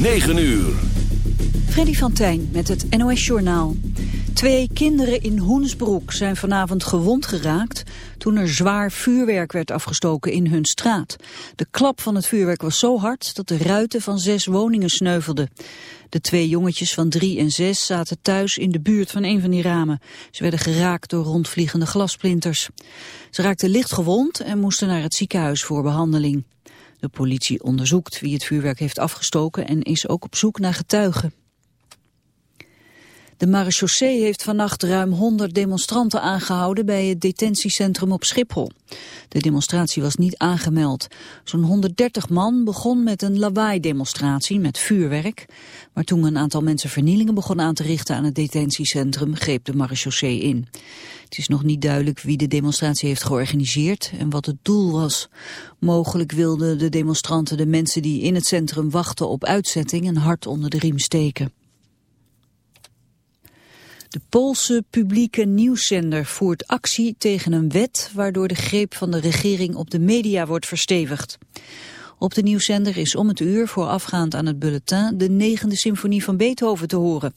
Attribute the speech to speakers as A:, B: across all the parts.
A: 9 uur.
B: Freddy van Tijn met het NOS-journaal. Twee kinderen in Hoensbroek zijn vanavond gewond geraakt... toen er zwaar vuurwerk werd afgestoken in hun straat. De klap van het vuurwerk was zo hard dat de ruiten van zes woningen sneuvelden. De twee jongetjes van drie en zes zaten thuis in de buurt van een van die ramen. Ze werden geraakt door rondvliegende glasplinters. Ze raakten licht gewond en moesten naar het ziekenhuis voor behandeling. De politie onderzoekt wie het vuurwerk heeft afgestoken en is ook op zoek naar getuigen. De marechaussee heeft vannacht ruim 100 demonstranten aangehouden bij het detentiecentrum op Schiphol. De demonstratie was niet aangemeld. Zo'n 130 man begon met een lawaai-demonstratie met vuurwerk. Maar toen een aantal mensen vernielingen begon aan te richten aan het detentiecentrum, greep de marechaussee in. Het is nog niet duidelijk wie de demonstratie heeft georganiseerd en wat het doel was. Mogelijk wilden de demonstranten de mensen die in het centrum wachten op uitzetting een hart onder de riem steken. De Poolse publieke nieuwszender voert actie tegen een wet waardoor de greep van de regering op de media wordt verstevigd. Op de nieuwszender is om het uur voorafgaand aan het bulletin de negende symfonie van Beethoven te horen.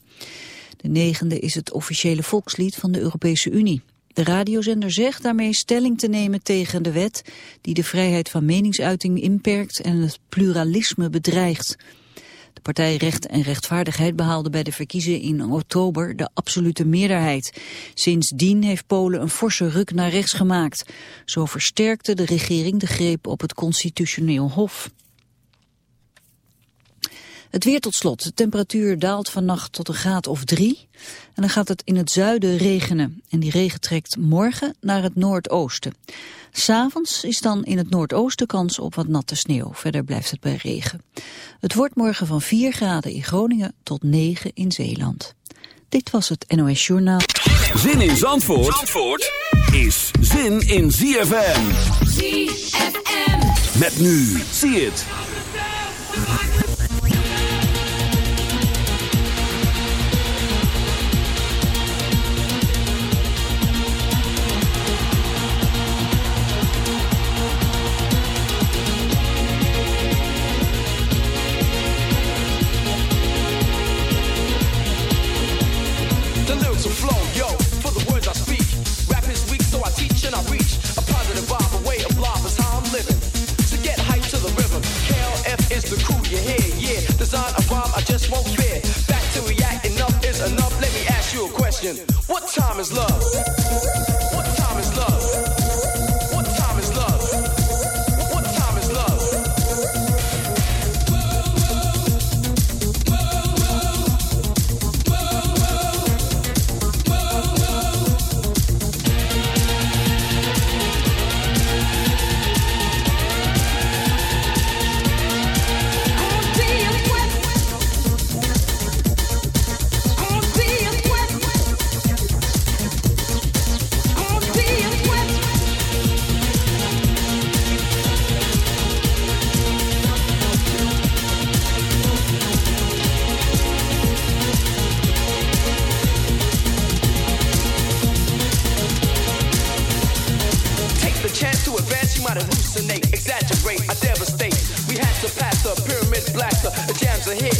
B: De negende is het officiële volkslied van de Europese Unie. De radiozender zegt daarmee stelling te nemen tegen de wet die de vrijheid van meningsuiting inperkt en het pluralisme bedreigt. De partij Recht en Rechtvaardigheid behaalde bij de verkiezingen in oktober de absolute meerderheid. Sindsdien heeft Polen een forse ruk naar rechts gemaakt. Zo versterkte de regering de greep op het constitutioneel hof. Het weer tot slot. De temperatuur daalt vannacht tot een graad of drie. En dan gaat het in het zuiden regenen. En die regen trekt morgen naar het noordoosten. S'avonds is dan in het noordoosten kans op wat natte sneeuw. Verder blijft het bij regen. Het wordt morgen van 4 graden in Groningen tot 9 in Zeeland. Dit was het NOS Journaal.
A: Zin in Zandvoort, Zandvoort is zin in ZFM.
C: ZFM.
A: Met nu, zie het.
D: Just won't fear. Back to react, enough is enough. Let me ask you a question. What time is love?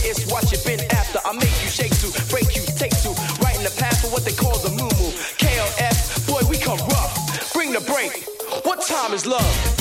D: It's what you've been after. I make you shake to, break you, take to, right in the path for what they call the moo moo. KLF, boy, we come rough. Bring the break. What time is love?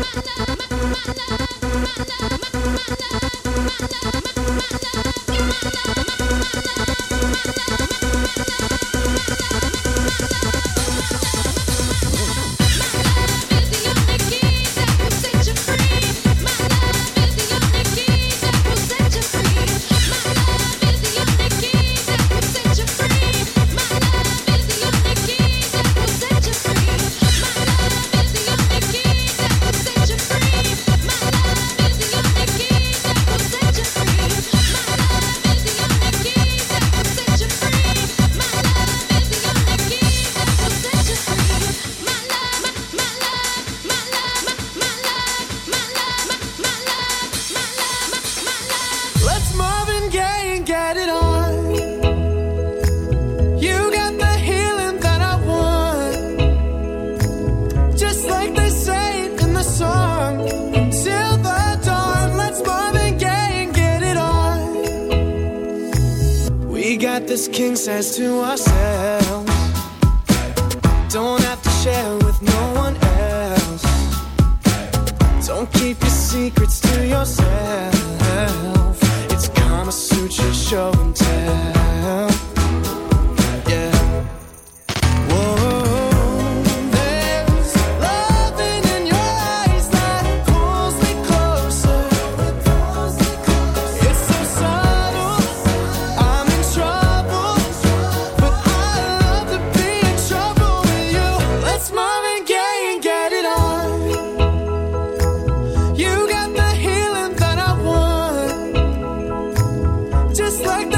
D: Thank you.
C: just like
E: that.